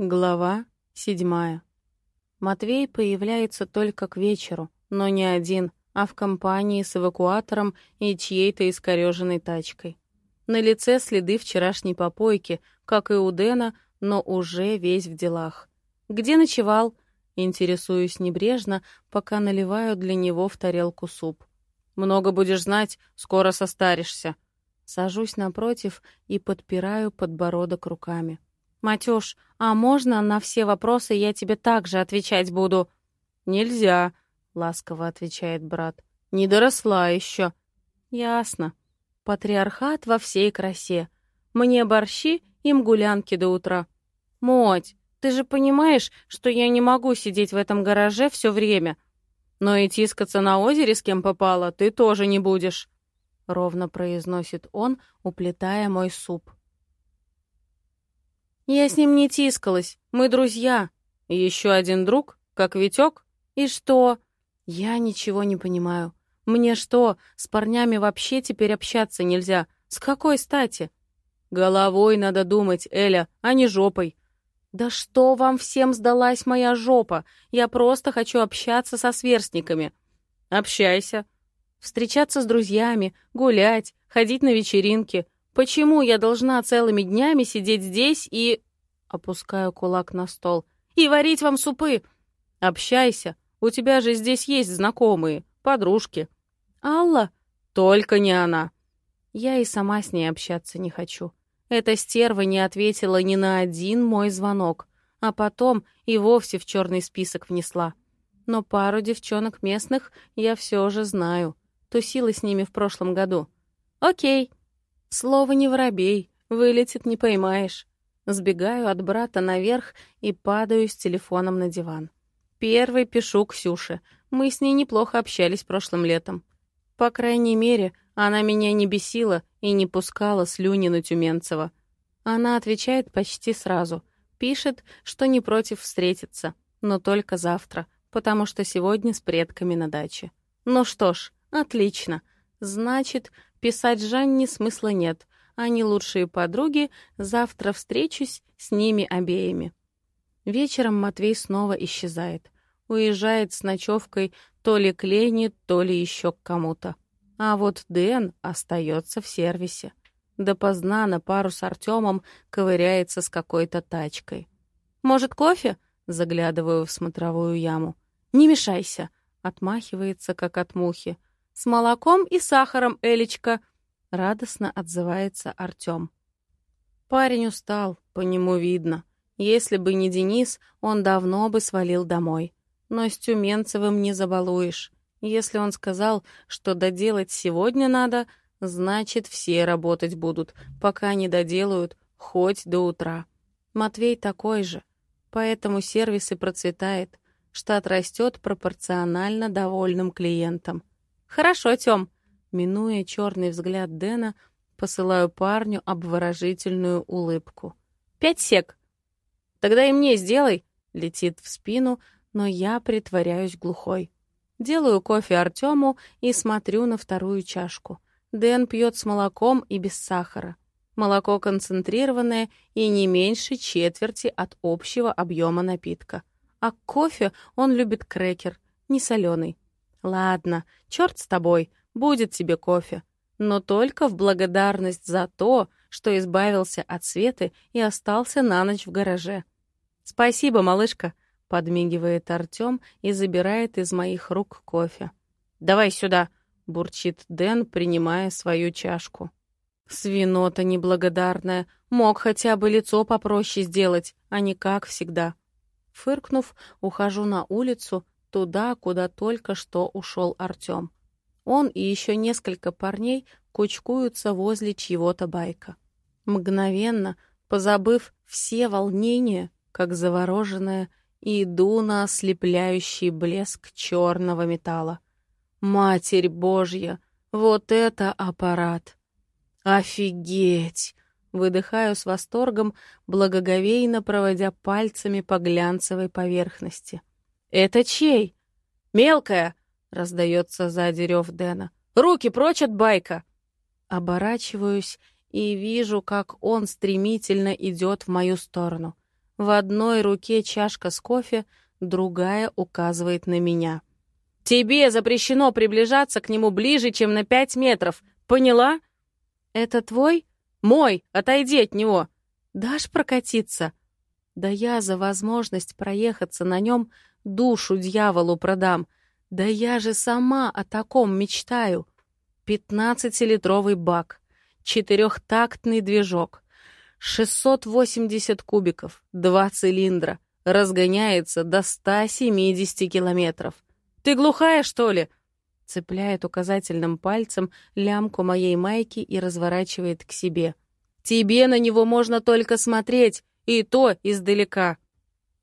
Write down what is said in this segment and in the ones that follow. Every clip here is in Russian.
Глава седьмая. Матвей появляется только к вечеру, но не один, а в компании с эвакуатором и чьей-то искореженной тачкой. На лице следы вчерашней попойки, как и у Дэна, но уже весь в делах. «Где ночевал?» Интересуюсь небрежно, пока наливаю для него в тарелку суп. «Много будешь знать, скоро состаришься». Сажусь напротив и подпираю подбородок руками. «Матюш, а можно на все вопросы я тебе также отвечать буду?» «Нельзя», — ласково отвечает брат. «Не доросла еще». «Ясно. Патриархат во всей красе. Мне борщи, им гулянки до утра». «Моть, ты же понимаешь, что я не могу сидеть в этом гараже все время. Но и тискаться на озере с кем попало ты тоже не будешь», — ровно произносит он, уплетая мой суп. Я с ним не тискалась. Мы друзья. Еще один друг, как Витек. И что? Я ничего не понимаю. Мне что, с парнями вообще теперь общаться нельзя? С какой стати? Головой надо думать, Эля, а не жопой. Да что вам всем сдалась моя жопа? Я просто хочу общаться со сверстниками. Общайся. Встречаться с друзьями, гулять, ходить на вечеринки — Почему я должна целыми днями сидеть здесь и...» Опускаю кулак на стол. «И варить вам супы!» «Общайся. У тебя же здесь есть знакомые, подружки». «Алла?» «Только не она». Я и сама с ней общаться не хочу. Эта стерва не ответила ни на один мой звонок, а потом и вовсе в черный список внесла. Но пару девчонок местных я все же знаю. Тусила с ними в прошлом году. «Окей», Слово не воробей, вылетит не поймаешь. Сбегаю от брата наверх и падаю с телефоном на диван. Первый пишу Ксюше. Мы с ней неплохо общались прошлым летом. По крайней мере, она меня не бесила и не пускала слюни на Тюменцева. Она отвечает почти сразу. Пишет, что не против встретиться, но только завтра, потому что сегодня с предками на даче. Ну что ж, отлично. Значит, Писать Жанне смысла нет. Они лучшие подруги, завтра встречусь с ними обеими. Вечером Матвей снова исчезает. Уезжает с ночевкой то ли к Лене, то ли еще к кому-то. А вот Дэн остается в сервисе. Допоздна на пару с Артемом ковыряется с какой-то тачкой. «Может, кофе?» — заглядываю в смотровую яму. «Не мешайся!» — отмахивается, как от мухи. С молоком и сахаром, Элечка!» — радостно отзывается Артем. Парень устал, по нему видно. Если бы не Денис, он давно бы свалил домой. Но с Тюменцевым не забалуешь. Если он сказал, что доделать сегодня надо, значит, все работать будут, пока не доделают, хоть до утра. Матвей такой же. Поэтому сервис и процветает. Штат растет пропорционально довольным клиентам. «Хорошо, Тём». Минуя черный взгляд Дэна, посылаю парню обворожительную улыбку. «Пять сек». «Тогда и мне сделай», — летит в спину, но я притворяюсь глухой. Делаю кофе Артему и смотрю на вторую чашку. Дэн пьет с молоком и без сахара. Молоко концентрированное и не меньше четверти от общего объема напитка. А кофе он любит крекер, не соленый. Ладно, черт с тобой, будет тебе кофе. Но только в благодарность за то, что избавился от Светы и остался на ночь в гараже. «Спасибо, малышка», — подмигивает Артем и забирает из моих рук кофе. «Давай сюда», — бурчит Дэн, принимая свою чашку. Свинота неблагодарная, мог хотя бы лицо попроще сделать, а не как всегда. Фыркнув, ухожу на улицу, туда, куда только что ушел Артем. Он и еще несколько парней кучкуются возле чьего-то байка. Мгновенно, позабыв все волнения, как завороженная, иду на ослепляющий блеск черного металла. Матерь Божья, вот это аппарат! Офигеть! Выдыхаю с восторгом, благоговейно проводя пальцами по глянцевой поверхности. «Это чей?» «Мелкая!» — раздается сзади рев Дэна. «Руки прочь от байка!» Оборачиваюсь и вижу, как он стремительно идет в мою сторону. В одной руке чашка с кофе, другая указывает на меня. «Тебе запрещено приближаться к нему ближе, чем на пять метров. Поняла?» «Это твой?» «Мой! Отойди от него!» «Дашь прокатиться?» «Да я за возможность проехаться на нем душу дьяволу продам. Да я же сама о таком мечтаю. Пятнадцатилитровый бак, четырехтактный движок, 680 кубиков, два цилиндра, разгоняется до 170 километров. Ты глухая, что ли? Цепляет указательным пальцем лямку моей майки и разворачивает к себе. Тебе на него можно только смотреть, и то издалека.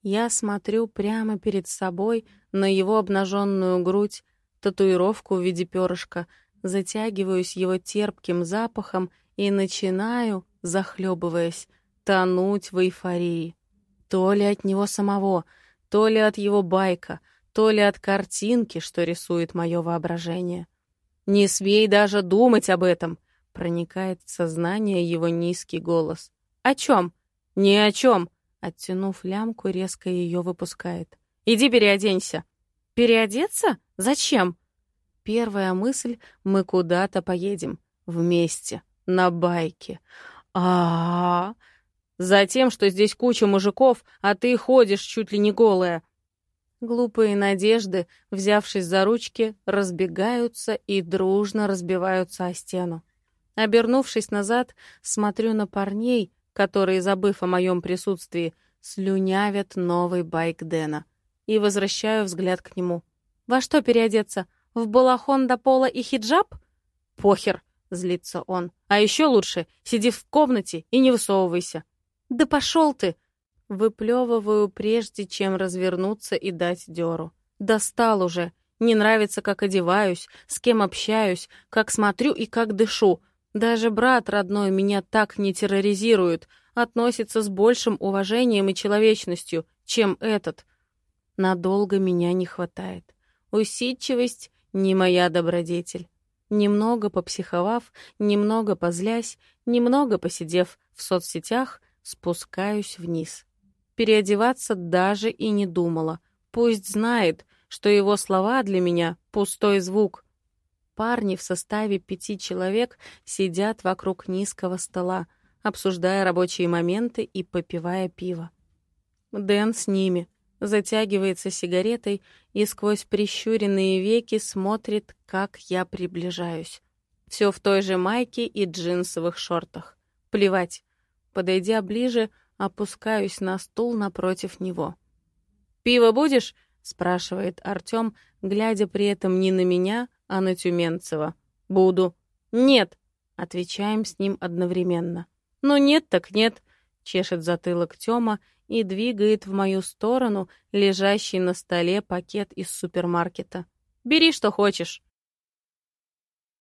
Я смотрю прямо перед собой на его обнаженную грудь, татуировку в виде перышка, затягиваюсь его терпким запахом и начинаю, захлебываясь, тонуть в эйфории. То ли от него самого, то ли от его байка, то ли от картинки, что рисует мое воображение. «Не смей даже думать об этом!» — проникает в сознание его низкий голос. «О чем?» «Ни о чем!» Оттянув лямку, резко ее выпускает. «Иди переоденься». «Переодеться? Зачем?» Первая мысль — мы куда-то поедем. Вместе. На байке. а а, -а. Затем, что здесь куча мужиков, а ты ходишь чуть ли не голая. Глупые надежды, взявшись за ручки, разбегаются и дружно разбиваются о стену. Обернувшись назад, смотрю на парней, которые, забыв о моем присутствии, слюнявят новый байк Дэна. И возвращаю взгляд к нему. «Во что переодеться? В балахон до пола и хиджаб?» «Похер!» — злится он. «А еще лучше сиди в комнате и не высовывайся». «Да пошел ты!» Выплевываю, прежде чем развернуться и дать дёру. «Достал уже. Не нравится, как одеваюсь, с кем общаюсь, как смотрю и как дышу. Даже брат родной меня так не терроризирует, относится с большим уважением и человечностью, чем этот. Надолго меня не хватает. Усидчивость — не моя добродетель. Немного попсиховав, немного позлясь, немного посидев в соцсетях, спускаюсь вниз. Переодеваться даже и не думала. Пусть знает, что его слова для меня — пустой звук. Парни в составе пяти человек сидят вокруг низкого стола, обсуждая рабочие моменты и попивая пиво. Дэн с ними, затягивается сигаретой и сквозь прищуренные веки смотрит, как я приближаюсь. Все в той же майке и джинсовых шортах. Плевать. Подойдя ближе, опускаюсь на стул напротив него. «Пиво будешь?» — спрашивает Артем, глядя при этом не на меня, а на Тюменцева. «Буду». «Нет», — отвечаем с ним одновременно. «Ну нет так нет», — чешет затылок Тёма и двигает в мою сторону лежащий на столе пакет из супермаркета. «Бери, что хочешь».